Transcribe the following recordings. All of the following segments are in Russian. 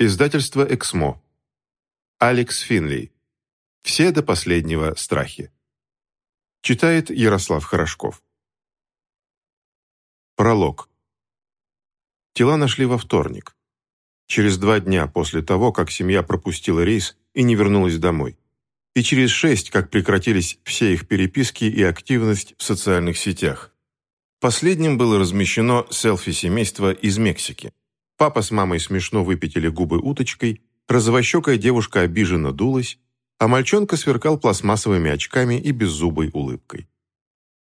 Издательство «Эксмо». Алекс Финли. Все до последнего страхи. Читает Ярослав Хорошков. Пролог. Тела нашли во вторник. Через два дня после того, как семья пропустила рейс и не вернулась домой. И через шесть, как прекратились все их переписки и активность в социальных сетях. Последним было размещено селфи семейства из Мексики. Папа с мамой смешно выпятили губы уточкой, розовощекая девушка обиженно дулась, а мальчонка сверкал пластмассовыми очками и беззубой улыбкой.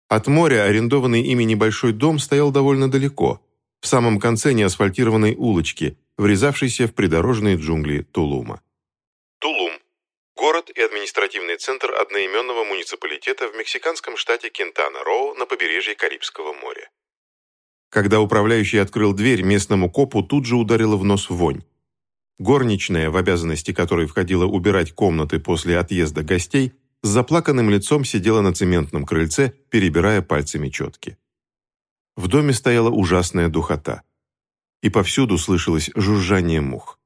От моря арендованный ими небольшой дом стоял довольно далеко, в самом конце неасфальтированной улочки, врезавшейся в придорожные джунгли Тулума. Тулум – город и административный центр одноименного муниципалитета в мексиканском штате Кентана-Роу на побережье Карибского моря. Когда управляющий открыл дверь, местному копу тут же ударила в нос вонь. Горничная, в обязанности которой входила убирать комнаты после отъезда гостей, с заплаканным лицом сидела на цементном крыльце, перебирая пальцами четки. В доме стояла ужасная духота. И повсюду слышалось жужжание мух.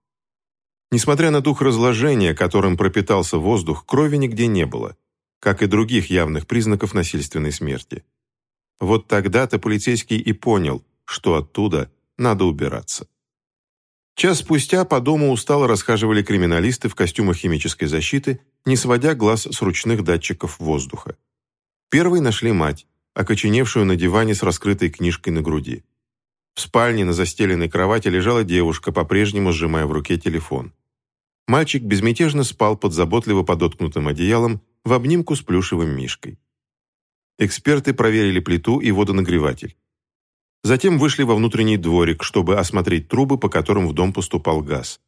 Несмотря на дух разложения, которым пропитался воздух, крови нигде не было, как и других явных признаков насильственной смерти. Вот тогда-то полицейский и понял, что оттуда надо убираться. Час спустя по дому устало расхаживали криминалисты в костюмах химической защиты, не сводя глаз с ручных датчиков воздуха. Первой нашли мать, окоченевшую на диване с раскрытой книжкой на груди. В спальне на застеленной кровати лежала девушка, по-прежнему сжимая в руке телефон. Мальчик безмятежно спал под заботливо подоткнутым одеялом в обнимку с плюшевым мишкой. Эксперты проверили плиту и водонагреватель. Затем вышли во внутренний дворик, чтобы осмотреть трубы, по которым в дом поступал газ.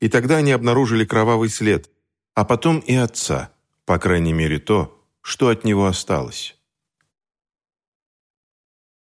И тогда они обнаружили кровавый след, а потом и отца, по крайней мере то, что от него осталось.